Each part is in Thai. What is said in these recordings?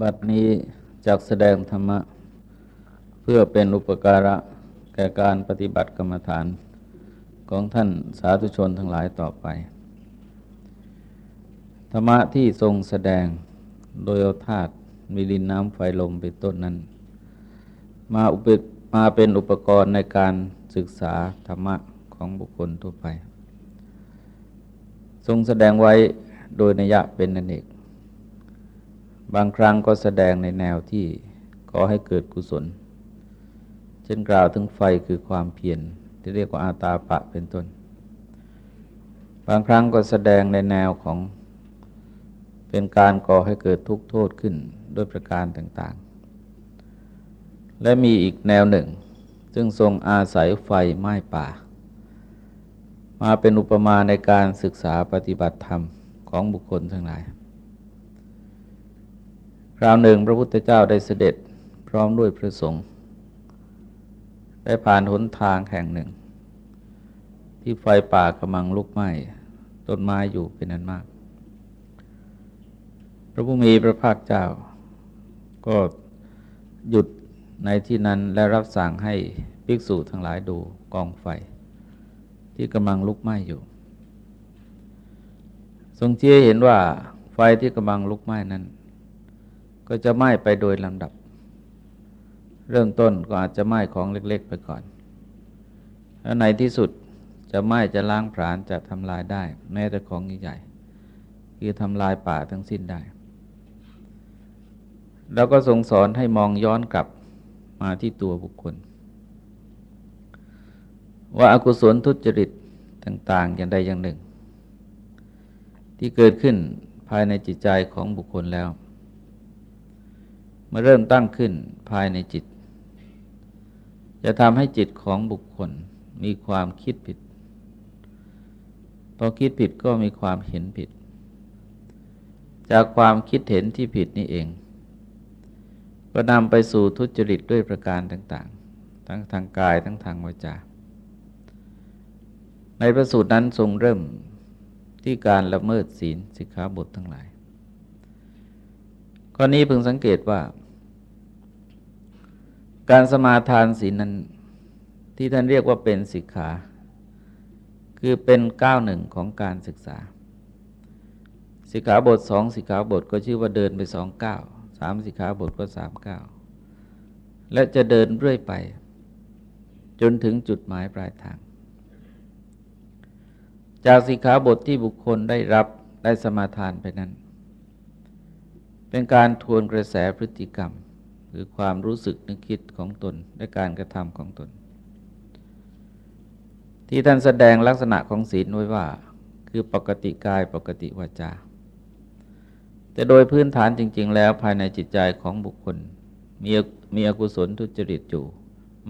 บัดนี้จักแสดงธรรมะ เพื่อเป็นอุปการะแก่การปฏิบัติกรรมฐานของท่านสาธุชนทั้งหลายต่อไป ธรรมะที่ทรงแสดงโดยเอาธาตุมีดินน้ำไฟลมเป็นต้นนั้น มาอุปมาเป็นอุปกรณ์ในการศึกษาธรรมะของบุคคลทั่วไป ทรงแสดงไว้โดยนัยยะเป็นนันเอก บางครั้งก็แสดงในแนวที่ขอให้เกิดกุศล เช่นกล่าวถึงไฟคือความเพียรที่เรียกว่าอาตาปะเป็นต้น บางครั้งก็แสดงในแนวของเป็นการก่อให้เกิดทุกข์โทษขึ้นด้วยประการต่างๆ และมีอีกแนวหนึ่ง ซึ่งทรงอาศัยไฟไม้ป่า มาเป็นอุปมาในการศึกษาปฏิบัติธรรมของบุคคลทั้งหลาย คราวหนึ่งพระพุทธเจ้าได้เสด็จพร้อมด้วยพระสงฆ์ได้ผ่านหนทางแห่งหนึ่ง ที่ไฟป่ากำลังลุกไหม้ต้นไม้อยู่เป็นนั้นมาก พระผู้มีพระภาคเจ้า ก็หยุดในที่นั้นและรับสั่งให้ภิกษุทั้งหลายดูกองไฟ ที่กำลังลุกไหม้อยู่ ทรงเชี่ยเห็นว่าไฟที่กำลังลุกไหม้นั้น ก็จะไหม้ไปโดยลำดับ เริ่มต้นก็อาจจะไหม้ของเล็ก ๆ ไปก่อน แล้วในที่สุดจะไหม้จะล้างผลาญจะทำลายได้ แม้แต่ของใหญ่ๆคือทำลายป่าทั้งสิ้นได้ แล้วก็ทรงสอนให้มองย้อนกลับมาที่ตัวบุคคล ว่าอากุศลทุจริตต่าง ๆ อย่างใดอย่างหนึ่ง ที่เกิดขึ้นภายในจิตใจของบุคคลแล้ว มื่อเริ่มตั้งขึ้นภายในจิต จะทำให้จิตของบุคคลมีความคิดผิด พอคิดผิดก็มีความเห็นผิด จากความคิดเห็นที่ผิดนี่เอง ก็นำไปสู่ทุจริตด้วยประการต่าง ๆ ทั้งทางกายทั้งทางวาจา ในประสูตรนั้นทรงเริ่มที่การละเมิดศีลสิกขาบททั้งหลายข้อนี้พึงสังเกตว่า การสมาทานศีลนั้นที่ท่านเรียกว่าเป็นสิกขา คือเป็นก้าวหนึ่งของการศึกษา สิกขาบทสองสิกขาบทก็ชื่อว่าเดินไปสองก้าวสามสิกขาบทก็สามก้าวและจะเดินเรื่อยไป จนถึงจุดหมายปลายทาง จากสิกขาบทที่บุคคลได้รับได้สมาทานไปนั้น เป็นการทวนกระแสพฤติกรรม คือความรู้สึกนึกคิดของตนและการกระทำของตน ที่ท่านแสดงลักษณะของศีลไว้ว่า คือปกติกายปกติวาจา แต่โดยพื้นฐานจริง ๆ แล้วภายในจิตใจของบุคคล มีมีอกุศลทุจริตอยู่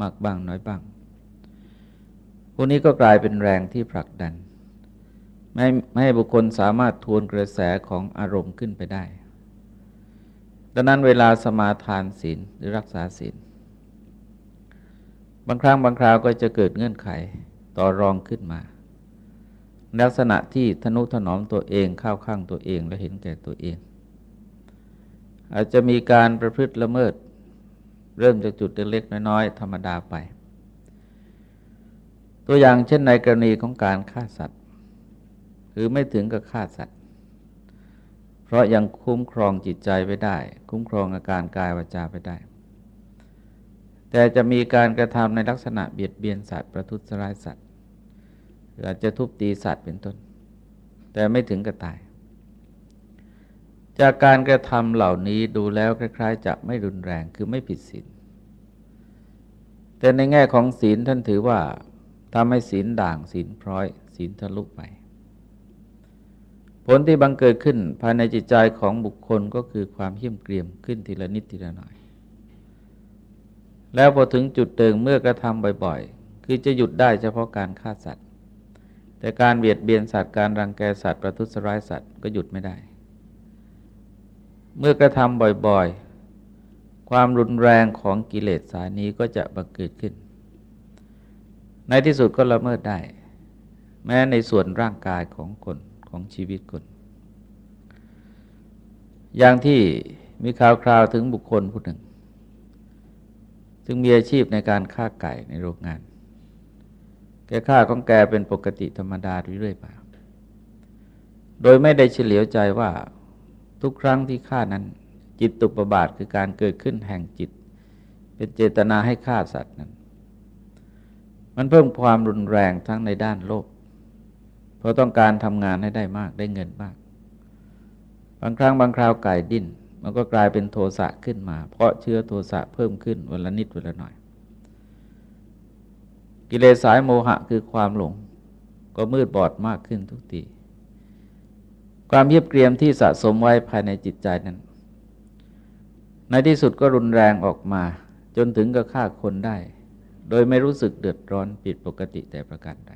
มากบ้างน้อยบ้าง พวกนี้ก็กลายเป็นแรงที่ผลักดัน ไม่ไม่ให้บุคคลสามารถทวนกระแสของอารมณ์ขึ้นไปได้ ดังนั้นเวลาสมาทานศีลหรือรักษาศีล บางครั้งบางคราวก็จะเกิดเงื่อนไขต่อรองขึ้นมา ลักษณะที่ทนุถนอมตัวเองเข้าข้างตัวเองและเห็นแก่ตัวเอง อาจจะมีการประพฤติละเมิด เริ่มจากจุดเล็กๆน้อยๆ ธรรมดาไป ตัวอย่างเช่นในกรณีของการฆ่าสัตว์ หรือไม่ถึงกับฆ่าสัตว์ ราะยังคุ้มครองจิตใจไว้ได้ คุ้มครองอาการกายวาจาไปได้ แต่จะมีการกระทำในลักษณะเบียดเบียนสัตว์ประทุษร้ายสัตว์หรืออาจจะทุบตีสัตว์เป็นต้น แต่ไม่ถึงกับตาย จากการกระทำเหล่านี้ดูแล้วคล้าย ๆ จะไม่รุนแรงคือไม่ผิดศีลแต่ในแง่ของศีลท่านถือว่าทำให้ศีลด่างศีลพร้อย ศีลทะลุไป ผลที่บังเกิดขึ้นภายในจิตใจของบุคคลก็คือความเหี้ยมเกรียมขึ้นทีละนิดทีละหน่อย แล้วพอถึงจุดเดิงเมื่อกระทำบ่อยๆ คือจะหยุดได้เฉพาะการฆ่าสัตว์ แต่การเบียดเบียนสัตว์การรังแกสัตว์ประทุษร้ายสัตว์ก็หยุดไม่ได้ เมื่อกระทำบ่อยๆ ความรุนแรงของกิเลสสายนี้ก็จะบังเกิดขึ้น ในที่สุดก็ละเมิดได้ แม้ในส่วนร่างกายของคน ของชีวิตคน อย่างที่มีข่าวคราวถึงบุคคลผู้หนึ่ง ซึ่งมีอาชีพในการฆ่าไก่ในโรงงาน แกฆ่าของแกเป็นปกติธรรมดาเรื่อยๆมาโดยไม่ได้เฉลียวใจว่าทุกครั้งที่ฆ่านั้น จิตตุปบาทคือการเกิดขึ้นแห่งจิต เป็นเจตนาให้ฆ่าสัตว์นั้น มันเพิ่มความรุนแรงทั้งในด้านโลก เพราะต้องการทำงานให้ได้มากได้เงินมาก บางครั้งบางคราวไก่ดิ้นมันก็กลายเป็นโทสะขึ้นมา เพราะเชื้อโทสะเพิ่มขึ้นวันละนิดวันละหน่อย กิเลสสายโมหะคือความหลง ก็มืดบอดมากขึ้นทุกทีความเยียบเกรียมที่สะสมไว้ภายในจิตใจนั้น ในที่สุดก็รุนแรงออกมา จนถึงกับฆ่าคนได้ โดยไม่รู้สึกเดือดร้อนผิดปกติแต่ประการใด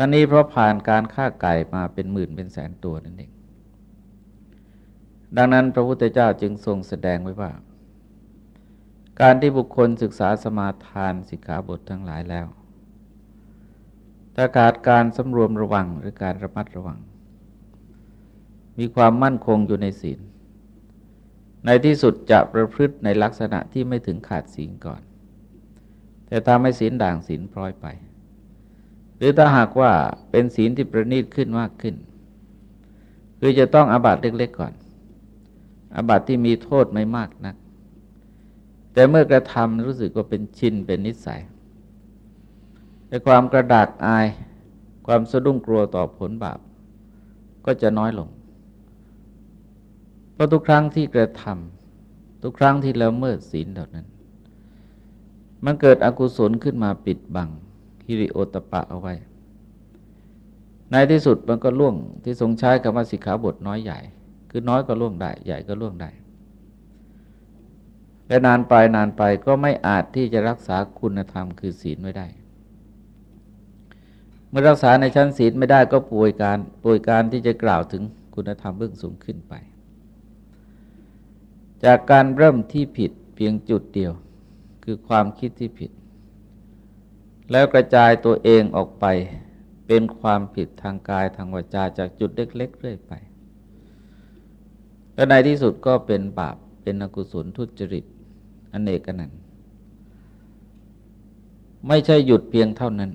ท่านนี้เพราะผ่านการฆ่าไก่มาเป็นหมื่นเป็นแสนตัวนั่นเอง ดังนั้นพระพุทธเจ้าจึงทรงแสดงไว้ว่า การที่บุคคลศึกษาสมาทานสิกขาบททั้งหลายแล้วถ้าขาดการสำรวมระวังหรือการระมัดระวัง มีความมั่นคงอยู่ในศีล ในที่สุดจะประพฤติในลักษณะที่ไม่ถึงขาดศีลก่อน แต่ทำให้ศีลด่างศีลพลอยไป หรือถ้าหากว่าเป็นศีลที่ประณีตขึ้นมากขึ้น คือจะต้องอาบัตเล็กๆก่อน อาบัตที่มีโทษไม่มากนัก แต่เมื่อกระทำรู้สึกว่าเป็นชินเป็นนิสัยแต่ความกระดากอาย ความสะดุ้งกลัวต่อผลบาป ก็จะน้อยลง เพราะทุกครั้งที่กระทำทุกครั้งที่ละเมิดศีลเหล่านั้น มันเกิดอกุศลขึ้นมาปิดบัง ฮิริโอตปะเอาไว้ ในที่สุดมันก็ล่วงที่ทรงใช้คำว่าสิกขาบทน้อยใหญ่ คือน้อยก็ล่วงได้ ใหญ่ก็ล่วงได้และนานไปนานไปก็ไม่อาจที่จะรักษาคุณธรรมคือศีลไว้ได้ เมื่อรักษาในชั้นศีลไม่ได้ก็ป่วยการป่วยการที่จะกล่าวถึงคุณธรรมเบื้องสูงขึ้นไป จากการเริ่มที่ผิดเพียงจุดเดียว คือความคิดที่ผิด แล้วกระจายตัวเองออกไป เป็นความผิดทางกายทางวาจาจากจุดเล็กๆเรื่อยไปและในที่สุดก็เป็นบาปเป็นอกุศลทุจริตอเนกนันไม่ใช่หยุดเพียงเท่านั้น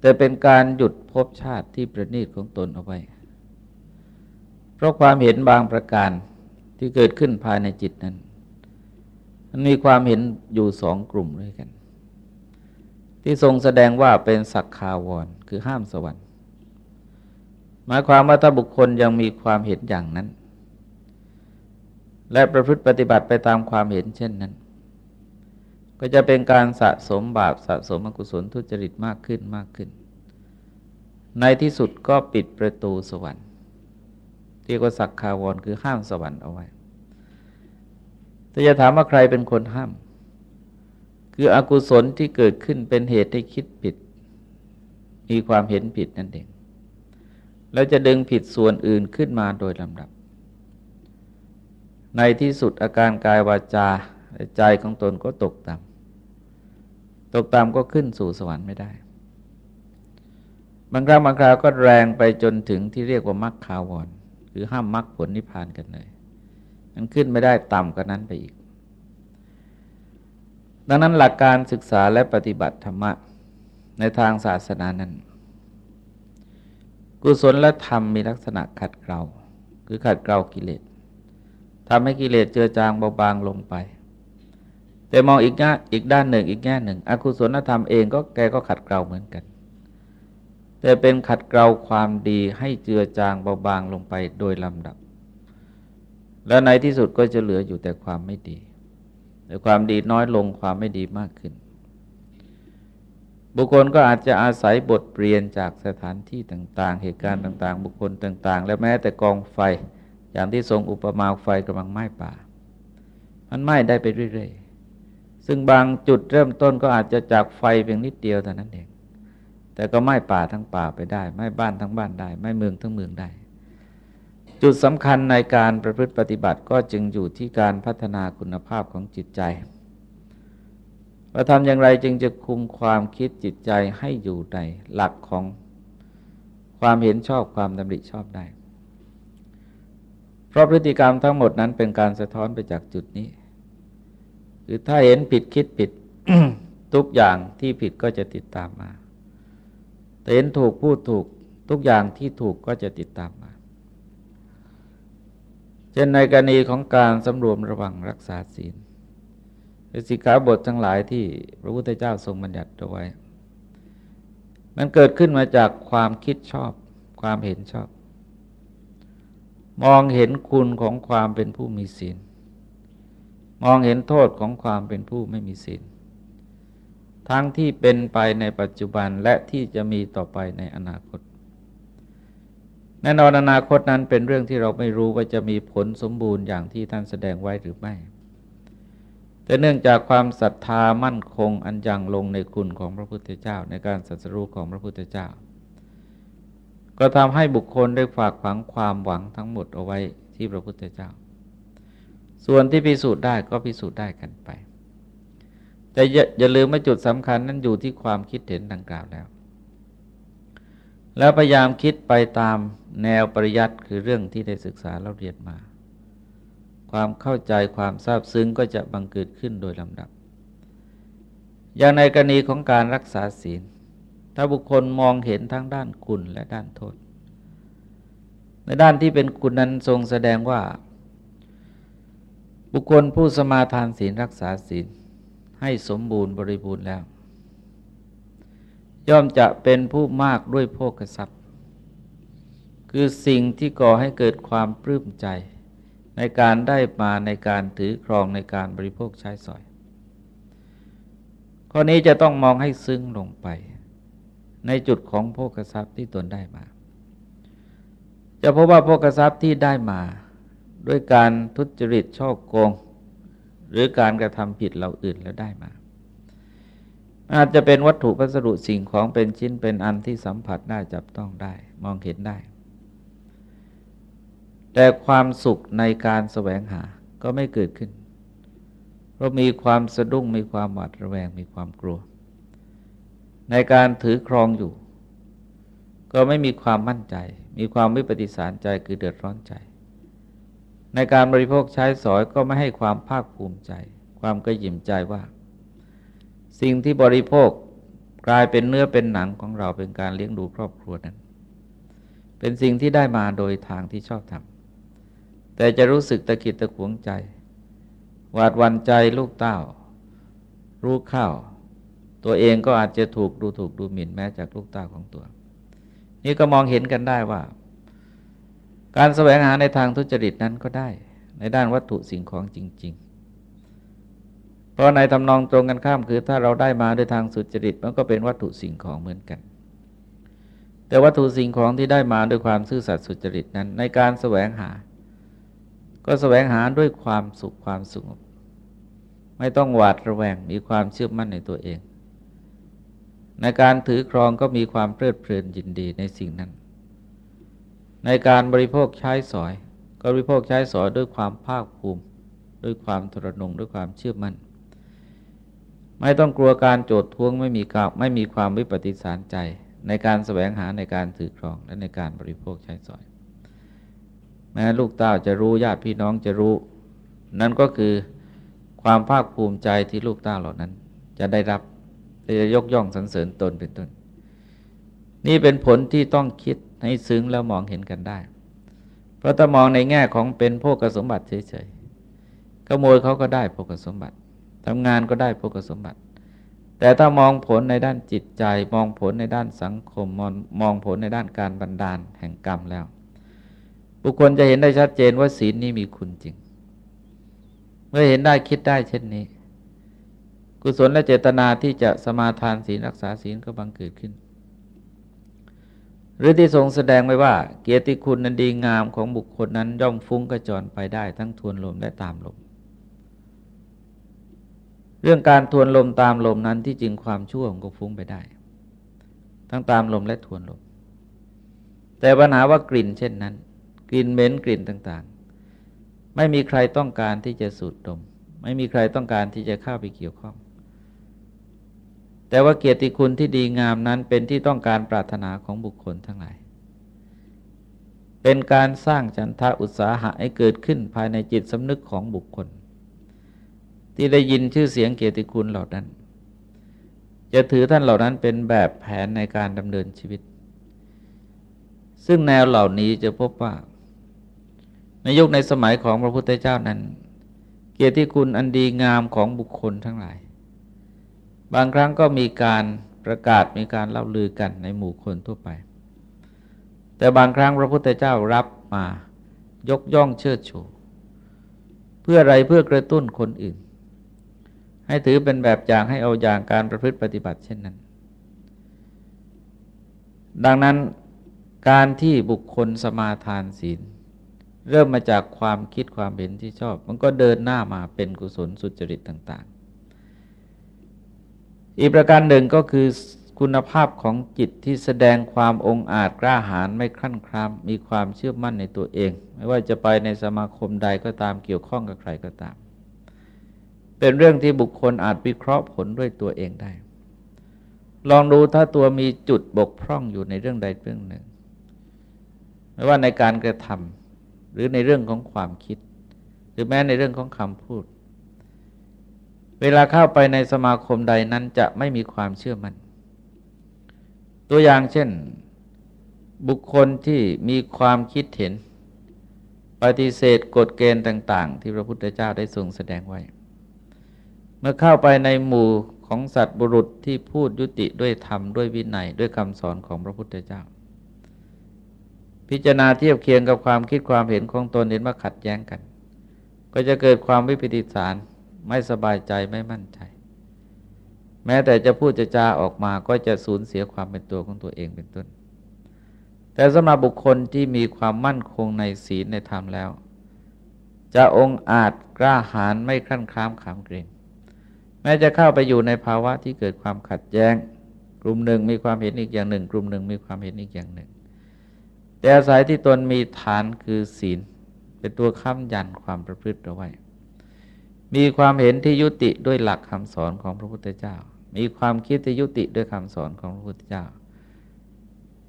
แต่เป็นการหยุดภพชาติที่ประณีตของตนเอาไว้ เพราะความเห็นบางประการที่เกิดขึ้นภายในจิตนั้น มันมีความเห็นอยู่สองกลุ่มด้วยกัน ที่ทรงแสดงว่าเป็นสักคาวรคือห้ามสวรรค์ หมายความว่าถ้าบุคคลยังมีความเห็นอย่างนั้น และประพฤติปฏิบัติไปตามความเห็นเช่นนั้น ก็จะเป็นการสะสมบาปสะสมอกุศลทุจริตมากขึ้นมากขึ้น ในที่สุดก็ปิดประตูสวรรค์เรียกว่าสักคาวรคือห้ามสวรรค์เอาไว้แต่จะถามว่าใครเป็นคนห้าม คืออกุศลที่เกิดขึ้นเป็นเหตุให้คิดผิด มีความเห็นผิดนั่นเอง แล้วจะดึงผิดส่วนอื่นขึ้นมาโดยลำดับ ในที่สุดอาการกายวาจาใจของตนก็ตกต่ำตกต่ำก็ขึ้นสู่สวรรค์ไม่ได้ บางครั้งบางคราวก็แรงไปจนถึงที่เรียกว่ามรรคคาวรคือห้ามมรรคผลนิพพานกันเลย มันขึ้นไม่ได้ต่ำกว่านั้นไปอีก ดังนั้นหลักการศึกษาและปฏิบัติธรรมะในทางศาสนานั้น กุศลและธรรมมีลักษณะขัดเกลาคือขัดเกลากิเลสทำให้กิเลสเจือจางเบาบางลงไป แต่มองอีกแง่อีกด้านหนึ่งอีกแง่หนึ่ง อกุศลธรรมเองก็แกก็ขัดเกลาเหมือนกัน แต่เป็นขัดเกลาความดีให้เจือจางเบาบางลงไปโดยลำดับ และในที่สุดก็จะเหลืออยู่แต่ความไม่ดี แต่ความดีน้อยลงความไม่ดีมากขึ้น บุคคลก็อาจจะอาศัยบทเรียนจากสถานที่ต่าง ๆ เหตุการณ์ต่าง ๆ บุคคลต่าง ๆ และแม้แต่กองไฟอย่างที่ทรงอุปมาไฟกำลังไหม้ป่า มันไหม้ได้ไปเรื่อย ๆ ซึ่งบางจุดเริ่มต้นก็อาจจะจากไฟเพียงนิดเดียวเท่านั้นเองแต่ก็ไหม่ป่าทั้งป่าไปได้ไหม่บ้านทั้งบ้านได้ไหม่เมืองทั้งเมืองได้ จุดสำคัญในการประพฤติปฏิบัติก็จึงอยู่ที่การพัฒนาคุณภาพของจิตใจว่าทำอย่างไรจึงจะคุมความคิดจิตใจให้อยู่ในหลักของความเห็นชอบความดำริชอบได้ เพราะพฤติกรรมทั้งหมดนั้นเป็นการสะท้อนไปจากจุดนี้ คือถ้าเห็นผิดคิดผิดทุกอย่างที่ผิดก็จะติดตามมาแต่เห็นถูกพูดถูกทุกอย่างที่ถูกก็จะติดตามมา ช่นในกรณีของการสำรวมระวังรักษาศีลสิกขาบททั้งหลายที่พระพุทธเจ้าทรงบัญญัติเอาไว้ มันเกิดขึ้นมาจากความคิดชอบ ความเห็นชอบ มองเห็นคุณของความเป็นผู้มีศีล มองเห็นโทษของความเป็นผู้ไม่มีศีล ทั้งที่เป็นไปในปัจจุบันและที่จะมีต่อไปในอนาคต แน่นอนอนาคตนั้นเป็นเรื่องที่เราไม่รู้ว่าจะมีผลสมบูรณ์อย่างที่ท่านแสดงไว้หรือไม่ แต่เนื่องจากความศรัทธามั่นคงอันยังลงในคุณของพระพุทธเจ้าในการสัสรู้ของพระพุทธเจ้า ก็ทำให้บุคคลได้ฝากฝังความหวังทั้งหมดเอาไว้ที่พระพุทธเจ้า ส่วนที่พิสูจน์ได้ก็พิสูจน์ได้กันไป แต่อย่าลืมว่าจุดสำคัญนั้นอยู่ที่ความคิดเห็นดังกล่าวแล้ว แล้วพยายามคิดไปตามแนวปริยัติคือเรื่องที่ได้ศึกษาเราเรียนมา ความเข้าใจความทราบซึ้งก็จะบังเกิดขึ้นโดยลำดับ อย่างในกรณีของการรักษาศีล ถ้าบุคคลมองเห็นทั้งด้านคุณและด้านโทษ ในด้านที่เป็นคุณนั้นทรงแสดงว่า บุคคลผู้สมาทานศีลรักษาศีลให้สมบูรณ์บริบูรณ์แล้ว ย่อมจะเป็นผู้มากด้วยโภคทรัพย์ คือสิ่งที่ก่อให้เกิดความปลื้มใจ ในการได้มาในการถือครองในการบริโภคใช้สอย ข้อนี้จะต้องมองให้ซึ้งลงไป ในจุดของโภคทรัพย์ที่ตนได้มา จะพบว่าโภคทรัพย์ที่ได้มาด้วยการทุจริตช่อโกง หรือการกระทำผิดเราอื่นแล้วได้มา อาจจะเป็นวัตถุพัสดุสิ่งของเป็นชิ้นเป็นอันที่สัมผัสได้จับต้องได้ มองเห็นได้ แต่ความสุขในการแสวงหาก็ไม่เกิดขึ้น เพราะมีความสะดุ้งมีความหวาดระแวงมีความกลัว ในการถือครองอยู่ ก็ไม่มีความมั่นใจ มีความไม่ปฏิสารใจคือเดือดร้อนใจ ในการบริโภคใช้สอยก็ไม่ให้ความภาคภูมิใจ ความกระยิมใจว่า สิ่งที่บริโภคกลายเป็นเนื้อเป็นหนังของเราเป็นการเลี้ยงดูครอบครัวนั้น เป็นสิ่งที่ได้มาโดยทางที่ชอบทำแต่จะรู้สึกตะกิดตะขวงใจ หวาดวันใจลูกเต้า รู้ข้าว ตัวเองก็อาจจะถูกดูถูกดูหมิ่นแม้จากลูกเต้าของตัว นี่ก็มองเห็นกันได้ว่า การแสวงหาในทางทุจริตนั้นก็ได้ ในด้านวัตถุสิ่งของจริง ๆ เพราะในทำนองตรงกันข้ามคือ ถ้าเราได้มาด้วยทางสุจริตมันก็เป็นวัตถุสิ่งของเหมือนกัน แต่วัตถุสิ่งของที่ได้มาด้วยความซื่อสัตย์สุจริตนั้น ในการแสวงหา ก็แสวงหาด้วยความสุขความสงบไม่ต้องหวาดระแวงมีความเชื่อมั่นในตัวเอง ในการถือครองก็มีความเพลิดเพลินยินดีในสิ่งนั้น ในการบริโภคใช้สอย ก็บริโภคใช้สอยด้วยความภาคภูมิ ด้วยความทรนงด้วยความเชื่อมั่น ไม่ต้องกลัวการโจดทวงไม่มีกาไม่มีความวิปฏิสารใจในการแสวงหาในการถือครองและในการบริโภคใช้สอย แม้ลูกเต้าจะรู้ญาติพี่น้องจะรู้ นั่นก็คือความภาคภูมิใจที่ลูกเต้าเหล่านั้น จะได้รับจะยกย่องสรรเสริญตนเป็นต้น นี่เป็นผลที่ต้องคิดให้ซึ้งแล้วมองเห็นกันได้ เพราะถ้ามองในแง่ของเป็นพวกสมบัติเฉยๆขโมยเขาก็ได้พวกสมบัติ ทำงานก็ได้พวกสมบัติ แต่ถ้ามองผลในด้านจิตใจ มองผลในด้านสังคม มองมองผลในด้านการบันดาลแห่งกรรมแล้ว บุคคลจะเห็นได้ชัดเจนว่าศีลนี้มีคุณจริง เมื่อเห็นได้คิดได้เช่นนี้ กุศลและเจตนาที่จะสมาทานศีลรักษาศีลก็บังเกิดขึ้นหรือที่ทรงแสดงไว้ว่า เกียรติคุณนันดีงามของบุคคลนั้นย่อมฟุ้งกระจรไปได้ทั้งทวนลมและตามลม เรื่องการทวนลมตามลมนั้นที่จริงความชั่วมันก็ฟุ้งไปได้ ทั้งตามลมและทวนลม แต่ปัญหาว่ากลิ่นเช่นนั้น กลิ่นเหม็นกลิ่นต่างๆ ไม่มีใครต้องการที่จะสูดดม ไม่มีใครต้องการที่จะเข้าไปเกี่ยวข้อง แต่ว่าเกียรติคุณที่ดีงามนั้นเป็นที่ต้องการปรารถนาของบุคคลทั้งหลายเป็นการสร้างฉันทะอุตสาหะให้เกิดขึ้นภายในจิตสำนึกของบุคคล ที่ได้ยินชื่อเสียงเกียรติคุณเหล่านั้น จะถือท่านเหล่านั้นเป็นแบบแผนในการดำเนินชีวิต ซึ่งแนวเหล่านี้จะพบว่า ในยุคในสมัยของพระพุทธเจ้านั้น เกียรติคุณอันดีงามของบุคคลทั้งหลาย บางครั้งก็มีการประกาศมีการเล่าลือกันในหมู่คนทั่วไป แต่บางครั้งพระพุทธเจ้ารับมายกย่องเชิดชู เพื่ออะไรเพื่อกระตุ้นคนอื่น ให้ถือเป็นแบบอย่างให้เอาอย่างการประพฤติปฏิบัติเช่นนั้น ดังนั้นการที่บุคคลสมาทานศีล เริ่มมาจากความคิดความเห็นที่ชอบ มันก็เดินหน้ามาเป็นกุศลสุจริตต่าง ๆ อีกประการหนึ่งก็คือคุณภาพของจิตที่แสดงความองอาจกล้าหาญไม่คลั่นคลามมีความเชื่อมั่นในตัวเอง ไม่ว่าจะไปในสมาคมใดก็ตามเกี่ยวข้องกับใครก็ตาม เป็นเรื่องที่บุคคลอาจวิเคราะห์ผลด้วยตัวเองได้ ลองดูถ้าตัวมีจุดบกพร่องอยู่ในเรื่องใดเรื่องหนึ่ง ไม่ว่าในการกระทำหรือในเรื่องของความคิด หรือแม้ในเรื่องของคำพูด เวลาเข้าไปในสมาคมใดนั้นจะไม่มีความเชื่อมัน่น ตัวอย่างเช่น บุคคลที่มีความคิดเห็น ปฏิเสธกฎเกณฑ์ต่าง ๆ ที่พระพุทธเจ้าได้ทรงแสดงไว้ เมื่อเข้าไปในหมู่ของสัตว์บุรุษที่พูดยุติด้วยธรรมด้วยวินัยด้วยคำสอนของพระพุทธเจ้า พิจารณาเทียบเคียงกับความคิดความเห็นของตนเห็นว่าขัดแย้งกัน ก็จะเกิดความวิปิติสารไม่สบายใจไม่มั่นใจ แม้แต่จะพูดจะจาออกมาก็จะสูญเสียความเป็นตัวของตัวเองเป็นต้น แต่สำหรับบุคคลที่มีความมั่นคงในศีลในธรรมแล้ว จะองอาจกล้าหาญไม่คลั่นคล้ามขามเกรง ม้จะเข้าไปอยู่ในภาวะที่เกิดความขัดแย้ง กลุ่มหนึ่งมีความเห็นอีกอย่างหนึ่ง กลุ่มหนึ่งมีความเห็นอีกอย่างหนึ่ง แต่อาศัยที่ตนมีฐานคือศีล เป็นตัวค้ำยันความประพฤติเอาไว้ มีความเห็นที่ยุติด้วยหลักคำสอนของพระพุทธเจ้า มีความคิดที่ยุติด้วยคำสอนของพระพุทธเจ้า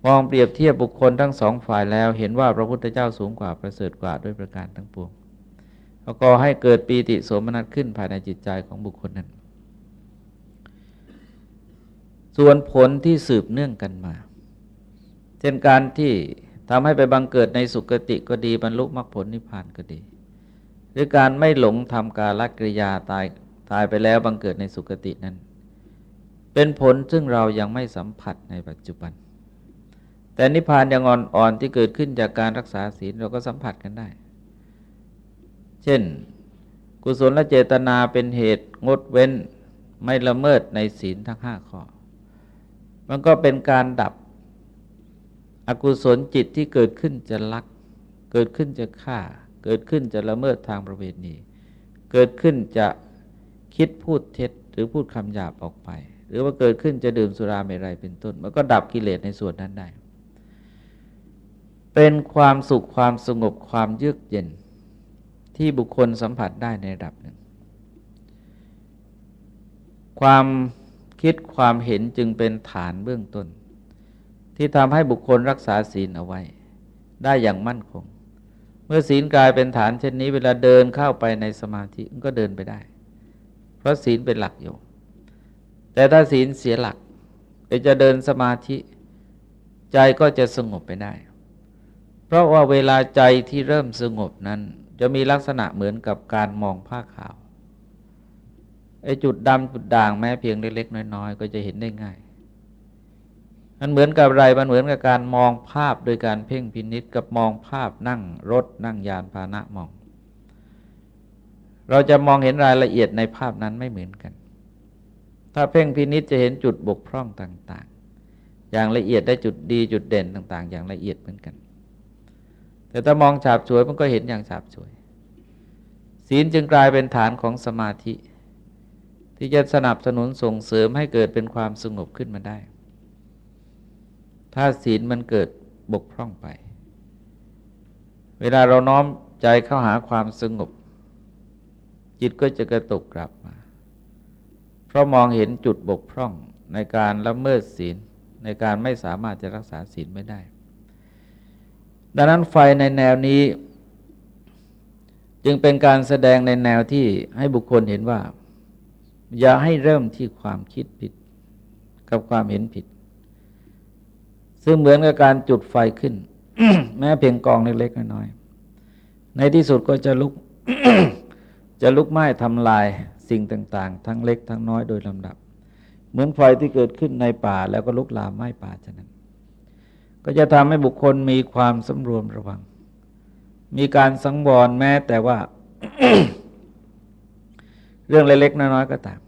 มองเปรียบเทียบบุคคลทั้งสองฝ่ายแล้ว เห็นว่าพระพุทธเจ้าสูงกว่าประเสริฐกว่าด้วยประการทั้งปวงแล้วก็ให้เกิดปีติโสมนัสขึ้นภายในจิตใจของบุคคลนั้น ส่วนผลที่สืบเนื่องกันมา เช่นการที่ทำให้ไปบังเกิดในสุคติก็ดีบรรลุมรรคผลนิพพานก็ดี หรือการไม่หลงทำการลักกิริยาตายตายไปแล้วบังเกิดในสุคตินั้น เป็นผลซึ่งเรายังไม่สัมผัสในปัจจุบัน แต่นิพพานยังอ่อนๆที่เกิดขึ้นจากการรักษาศีลเราก็สัมผัสกันได้ เช่น กุศลและเจตนาเป็นเหตุงดเว้นไม่ละเมิดในศีลทั้งห้าข้อ มันก็เป็นการดับอกุศลจิตที่เกิดขึ้นจะลัก เกิดขึ้นจะฆ่า เกิดขึ้นจะละเมิดทางประเวณี เกิดขึ้นจะคิดพูดเท็จ หรือพูดคำหยาบออกไป หรือว่าเกิดขึ้นจะดื่มสุราเมรัยเป็นต้น มันก็ดับกิเลสในส่วนนั้นได้ เป็นความสุขความสงบความเยือกเย็น ที่บุคคลสัมผัสได้ในระดับหนึ่ง ความ คิดความเห็นจึงเป็นฐานเบื้องต้น ที่ทำให้บุคคลรักษาศีลเอาไว้ ได้อย่างมั่นคง เมื่อศีลกลายเป็นฐานเช่นนี้ เวลาเดินเข้าไปในสมาธิก็เดินไปได้ เพราะศีลเป็นหลักอยู่ แต่ถ้าศีลเสียหลักจะเดินสมาธิ ใจก็จะสงบไปได้ เพราะว่าเวลาใจที่เริ่มสงบนั้น จะมีลักษณะเหมือนกับการมองผ้าขาว ไอ้จุดดำจุดด่างแม้เพียงเล็กๆน้อยๆ ก็จะเห็นได้ง่าย มันเหมือนกับอะไร มันเหมือนกับการมองภาพโดยการเพ่งพินิษกับมองภาพนั่งรถนั่งยานพาหนะมอง เราจะมองเห็นรายละเอียดในภาพนั้นไม่เหมือนกัน ถ้าเพ่งพินิษจะเห็นจุดบกพร่องต่าง ๆ อย่างละเอียดได้จุดดีจุดเด่นต่าง ๆ อย่างละเอียดเหมือนกัน แต่ถ้ามองฉาบฉวยมันก็เห็นอย่างฉาบฉวย ศีลจึงกลายเป็นฐานของสมาธิ ที่จะสนับสนุนส่งเสริมให้เกิดเป็นความสงบขึ้นมาได้ ถ้าศีลมันเกิดบกพร่องไป เวลาเราน้อมใจเข้าหาความสงบ จิตก็จะกระตุกกลับมา เพราะมองเห็นจุดบกพร่องในการละเมิดศีลในการไม่สามารถจะรักษาศีลไม่ได้ ดังนั้นไฟในแนวนี้ จึงเป็นการแสดงในแนวที่ให้บุคคลเห็นว่า อย่าให้เริ่มที่ความคิดผิดกับความเห็นผิด ซึ่งเหมือนกับการจุดไฟขึ้น แม้เพียงกองเล็กๆน้อยๆในที่สุดก็จะลุก จะลุกไหม้ทำลายสิ่งต่าง ๆ ทั้งเล็กทั้งน้อยโดยลำดับ เหมือนไฟที่เกิดขึ้นในป่าแล้วก็ลุกลามไหม้ป่าฉะนั้น ก็จะทำให้บุคคลมีความสำรวมระวัง มีการสังวรแม้แต่ว่า เรื่องเล็กๆน้อยๆก็ตาม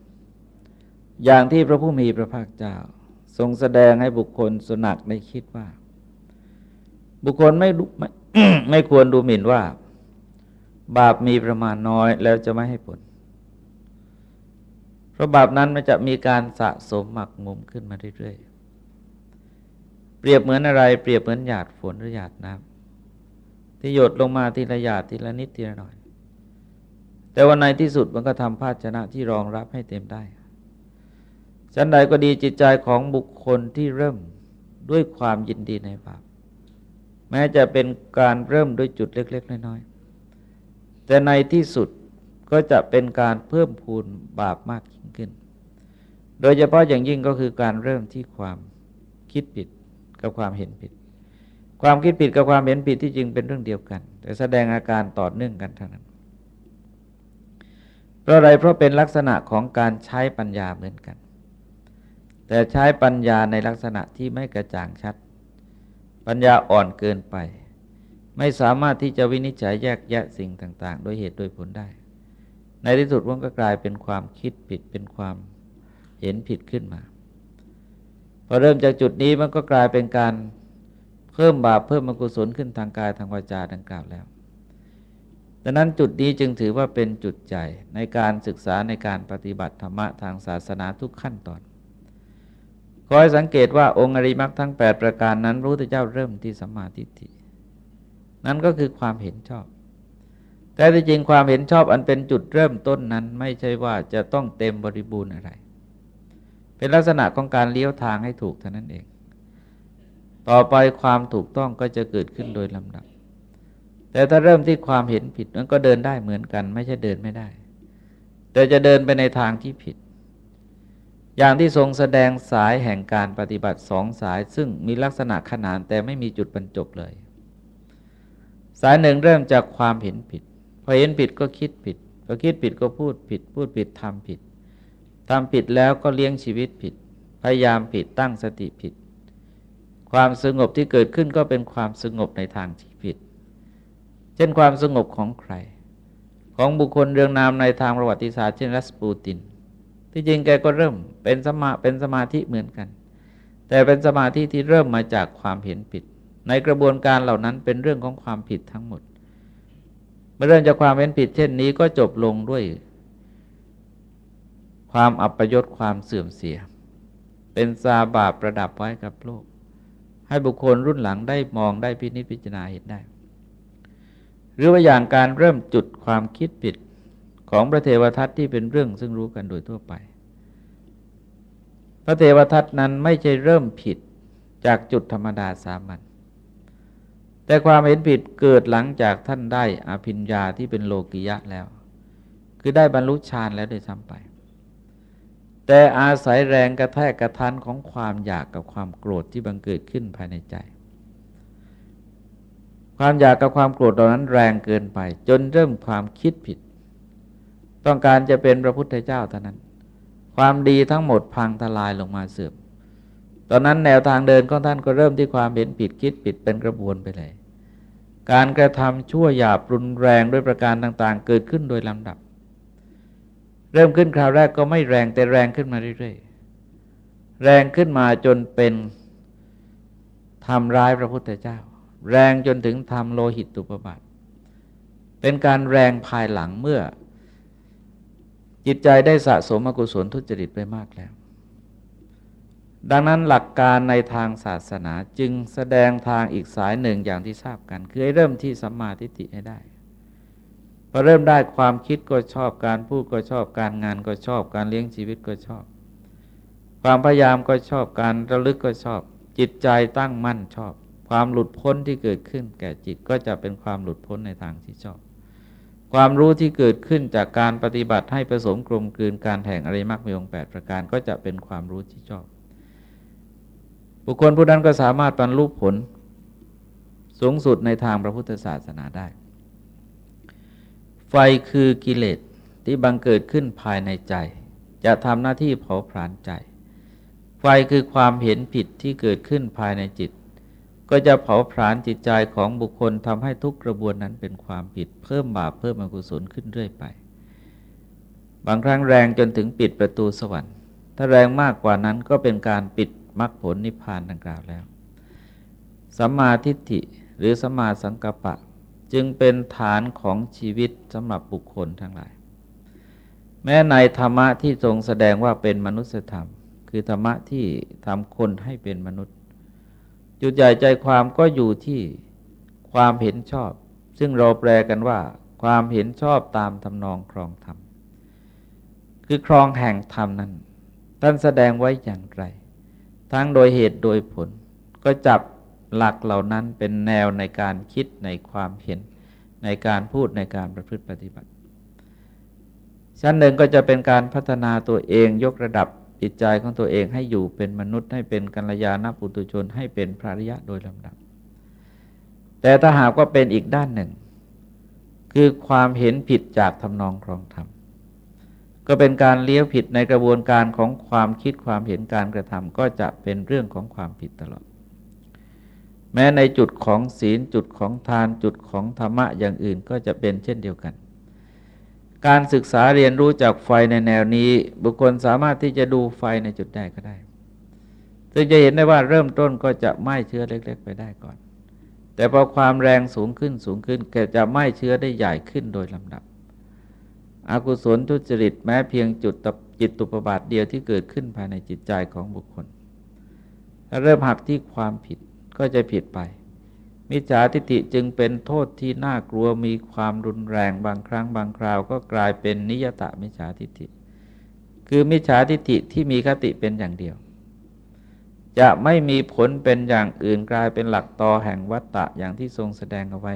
อย่างที่พระผู้มีพระภาคเจ้า ทรงแสดงให้บุคคลสุนักในคิดว่า บุคคลไม่ไม่ไม่ควรดูหมิ่นว่า บาปมีประมาณน้อยแล้วจะไม่ให้ผล เพราะบาปนั้นมันจะมีการสะสมหมักหมมขึ้นมาเรื่อยๆ เปรียบเหมือนอะไร เปรียบเหมือนหยาดฝนหรือหยาดน้ำที่หยดลงมาทีละหยาดทีละนิดทีละหน่อย แต่วันในที่สุดมันก็ทำภาชนะที่รองรับให้เต็มได้ฉันใดก็ดีจิตใจของบุคคลที่เริ่มด้วยความยินดีในบาปแม้จะเป็นการเริ่มด้วยจุดเล็ก ๆ น้อยๆแต่ในที่สุดก็จะเป็นการเพิ่มพูนบาปมากยิ่งขึ้น โดยเฉพาะอย่างยิ่งก็คือการเริ่มที่ความคิดผิดกับความเห็นผิด ความคิดผิดกับความเห็นผิดที่จริงเป็นเรื่องเดียวกัน แต่แสดงอาการต่อเนื่องกันเท่านั้น ราะอะไรเพราะเป็นลักษณะของการใช้ปัญญาเหมือนกัน แต่ใช้ปัญญาในลักษณะที่ไม่กระจ่างชัด ปัญญาอ่อนเกินไป ไม่สามารถที่จะวินิจฉัยแยกแยะสิ่งต่าง ๆ โดยเหตุโดยผลได้ ในที่สุดมันก็กลายเป็นความคิดผิดเป็นความเห็นผิดขึ้นมาพอเริ่มจากจุดนี้มันก็กลายเป็นการเพิ่มบาปเพิ่มมกุศลขึ้นทางกายทางวาจาดังกล่าวแล้ว ดังนั้นจุดนี้จึงถือว่าเป็นจุดใจในการศึกษาในการปฏิบัติธรรมะทางศาสนาทุกขั้นตอนขอให้สังเกตว่าองค์อริมักทั้ง 8 ประการนั้นพระพุทธเจ้าเริ่มที่สัมมาทิฏฐินั่นก็คือความเห็นชอบ แต่ที่จริงความเห็นชอบอันเป็นจุดเริ่มต้นนั้นไม่ใช่ว่าจะต้องเต็มบริบูรณ์อะไร เป็นลักษณะของการเลี้ยวทางให้ถูกเท่านั้นเอง ต่อไปความถูกต้องก็จะเกิดขึ้นโดยลำดับ แต่ถ้าเริ่มที่ความเห็นผิดมันก็เดินได้เหมือนกัน ไม่ใช่เดินไม่ได้ แต่จะเดินไปในทางที่ผิด อย่างที่ทรงแสดงสายแห่งการปฏิบัติสองสาย ซึ่งมีลักษณะขนานแต่ไม่มีจุดบรรจบเลย สายหนึ่งเริ่มจากความเห็นผิดพอเห็นผิดก็คิดผิดพอคิดผิดก็พูดผิด พูดผิดทำผิดทำผิดแล้วก็เลี้ยงชีวิตผิด พยายามผิดตั้งสติผิด ความสงบที่เกิดขึ้นก็เป็นความสงบในทางที่ผิด ช่นความสงบของใคร ของบุคคลเรื่องนามในทางประวัติศาสตร์เช่นรัสปูติน ที่จริงแกก็เริ่มเป็นสมาเป็นสมาธิเหมือนกัน แต่เป็นสมาธิที่เริ่มมาจากความเห็นผิด ในกระบวนการเหล่านั้นเป็นเรื่องของความผิดทั้งหมด เมื่อเริ่มจากความเป็นผิด เช่นนี้ก็จบลงด้วย ความอัปยศความเสื่อมเสีย เป็นซาบาประดับไว้กับโลก ให้บุคคลรุ่นหลังได้มองได้พินิจพิจารณาเห็นได้ หรือว่าอย่างการเริ่มจุดความคิดผิดของพระเทวทัตที่เป็นเรื่องซึ่งรู้กันโดยทั่วไป พระเทวทัตนั้นไม่ใช่เริ่มผิดจากจุดธรรมดาสามัญแต่ความเห็นผิดเกิดหลังจากท่านได้อภิญญาที่เป็นโลกิยะแล้ว คือได้บรรลุฌานแล้วโดยซ้ำไป แต่อาศัยแรงกระแทกกระทันของความอยากกับความโกรธที่บังเกิดขึ้นภายในใจ ความอยากกับความโกรธตอนนั้นแรงเกินไป จนเริ่มความคิดผิด ต้องการจะเป็นพระพุทธเจ้าเท่านั้น ความดีทั้งหมดพังทลายลงมาเสื่อมตอนนั้นแนวทางเดินของท่านก็เริ่มที่ความเห็นผิดคิดผิดเป็นกระบวนไปเลย การกระทำชั่วหยาบรุนแรงด้วยประการต่างๆ เกิดขึ้นโดยลำดับ เริ่มขึ้นคราวแรกก็ไม่แรงแต่แรงขึ้นมาเรื่อยๆ แรงขึ้นมาจนเป็นทำร้ายพระพุทธเจ้า แรงจนถึงทำโลหิตตุปบาทเป็นการแรงภายหลังเมื่อ จิตใจได้สะสมอกุศลทุจริตไปมากแล้ว ดังนั้นหลักการในทางศาสนาจึงแสดงทางอีกสายหนึ่งอย่างที่ทราบกัน คือให้เริ่มที่สัมมาทิฏฐิให้ได้พอเริ่มได้ความคิดก็ชอบการพูดก็ชอบการงานก็ชอบการเลี้ยงชีวิตก็ชอบ ความพยายามก็ชอบการระลึกก็ชอบ จิตใจตั้งมั่นชอบ ความหลุดพ้นที่เกิดขึ้นแก่จิตก็จะเป็นความหลุดพ้นในทางที่ชอบ ความรู้ที่เกิดขึ้นจากการปฏิบัติให้ผสมกลมกลืนการแห่งอริมักมีองค์แปดประการก็จะเป็นความรู้ที่ชอบ บุคคลผู้นั้นก็สามารถบรรลุผลสูงสุดในทางพระพุทธศาสนาได้ ไฟคือกิเลสที่บังเกิดขึ้นภายในใจ จะทำหน้าที่เผาผลาญใจ ไฟคือความเห็นผิดที่เกิดขึ้นภายในจิต ก็จะเผาผลาญจิตใจของบุคคลทำให้ทุกกระบวนนั้นเป็นความผิดเพิ่มบาปเพิ่มอกุศลขึ้นเรื่อยไป บางครั้งแรงจนถึงปิดประตูสวรรค์ ถ้าแรงมากกว่านั้นก็เป็นการปิดมรรคผลนิพพานดังกล่าวแล้วสัมมาทิฏฐิหรือสัมมาสังกัปะจึงเป็นฐานของชีวิตสำหรับบุคคลทั้งหลาย แม้ในธรรมะที่ทรงแสดงว่าเป็นมนุษยธรรม คือธรรมะที่ทำคนให้เป็นมนุษย์ จุดใหญ่ใจความก็อยู่ที่ความเห็นชอบ ซึ่งเราแปลกันว่า ความเห็นชอบตามทำนองครองธรรม คือครองแห่งธรรมนั้น ท่านแสดงไว้อย่างไร ทั้งโดยเหตุโดยผล ก็จับหลักเหล่านั้นเป็นแนวในการคิดในความเห็น ในการพูดในการประพฤติปฏิบัติ ชั้นหนึ่งก็จะเป็นการพัฒนาตัวเองยกระดับ จิตใจของตัวเองให้อยู่เป็นมนุษย์ให้เป็นกัลยาณปุตุชนให้เป็นพระริยะโดยลำดับ แต่ถ้าหากว่าเป็นอีกด้านหนึ่ง คือความเห็นผิดจากทำนองครองธรรมก็เป็นการเลี้ยวผิดในกระบวนการของความคิดความเห็นการกระทำก็จะเป็นเรื่องของความผิดตลอด แม้ในจุดของศีลจุดของทานจุดของธรรมะอย่างอื่นก็จะเป็นเช่นเดียวกัน การศึกษาเรียนรู้จากไฟในแนวนี้ บุคคลสามารถที่จะดูไฟในจุดใดก็ได้ซึ่งจะเห็นได้ว่าเริ่มต้นก็จะไหม้เชื้อเล็ก ๆ ไปได้ก่อน แต่พอความแรงสูงขึ้นสูงขึ้นก็จะไหม้เชื้อได้ใหญ่ขึ้นโดยลำดับ อกุศลทุจริตแม้เพียงจุดจิตตุปบาทเดียวที่เกิดขึ้นภายในจิตใจของบุคคล เริ่มหักที่ความผิดก็จะผิดไป มิจฉาทิฏฐิจึงเป็นโทษที่น่ากลัวมีความรุนแรงบางครั้งบางคราวก็กลายเป็นนิยตะมิจฉาทิฏฐิ คือมิจฉาทิฏฐิที่มีคติเป็นอย่างเดียว จะไม่มีผลเป็นอย่างอื่นกลายเป็นหลักต่อแห่งวัตตะอย่างที่ทรงแสดงเอาไว้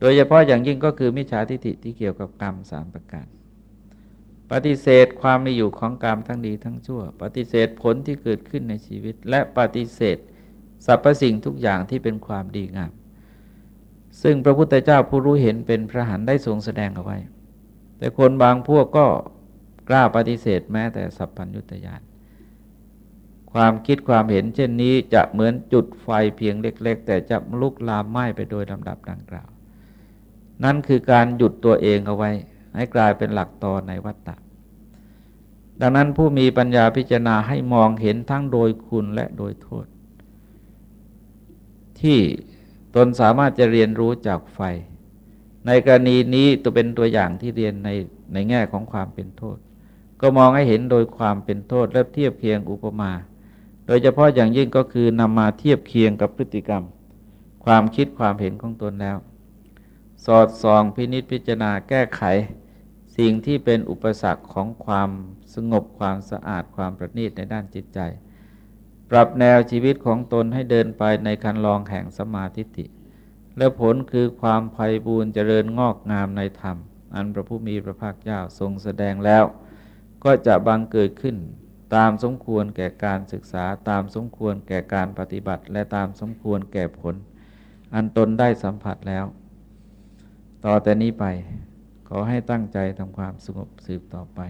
โดยเฉพาะอย่างยิ่งก็คือมิจฉาทิฏฐิที่เกี่ยวกับกรรมสามประการ ปฏิเสธความมีอยู่ของกรรมทั้งดีทั้งชั่ว ปฏิเสธผลที่เกิดขึ้นในชีวิต และปฏิเสธ สรรพสิ่งทุกอย่างที่เป็นความดีงาม ซึ่งพระพุทธเจ้าผู้รู้เห็นเป็นพระหันได้ทรงแสดงเอาไว้ แต่คนบางพวกก็กล้าปฏิเสธแม้แต่สัพพัญญุตยานความคิดความเห็นเช่นนี้จะเหมือนจุดไฟเพียงเล็ก ๆ แต่จะลุกลามไหม้ไปโดยลำดับดังกล่าว นั่นคือการหยุดตัวเองเอาไว้ ให้กลายเป็นหลักตอนในวัฏฏะดังนั้นผู้มีปัญญาพิจารณาให้มองเห็นทั้งโดยคุณและโดยโทษ ที่ตนสามารถจะเรียนรู้จากไฟ ในกรณีนี้ตัวเป็นตัวอย่างที่เรียนในในแง่ของความเป็นโทษ ก็มองให้เห็นโดยความเป็นโทษและเทียบเคียงอุปมา โดยเฉพาะอย่างยิ่งก็คือนำมาเทียบเคียงกับพฤติกรรม ความคิดความเห็นของตนแล้ว สอดส่องพินิษพิจารณาแก้ไข สิ่งที่เป็นอุปสรรคของความสงบความสะอาดความประณีตในด้านจิตใจ ปรับแนวชีวิตของตนให้เดินไปในคันลองแห่งสมาธิิและผลคือความภัยบูรณ์เจริญงอกงามในธรรม อันพระผู้มีพระภาคเจ้าทรงแสดงแล้ว ก็จะบังเกิดขึ้น ตามสมควรแก่การศึกษาตามสมควรแก่การปฏิบัติ และตามสมควรแก่ผล อันตนได้สัมผัสแล้ว ต่อแต่นี้ไป ขอให้ตั้งใจทำความสงบสืบต่อไป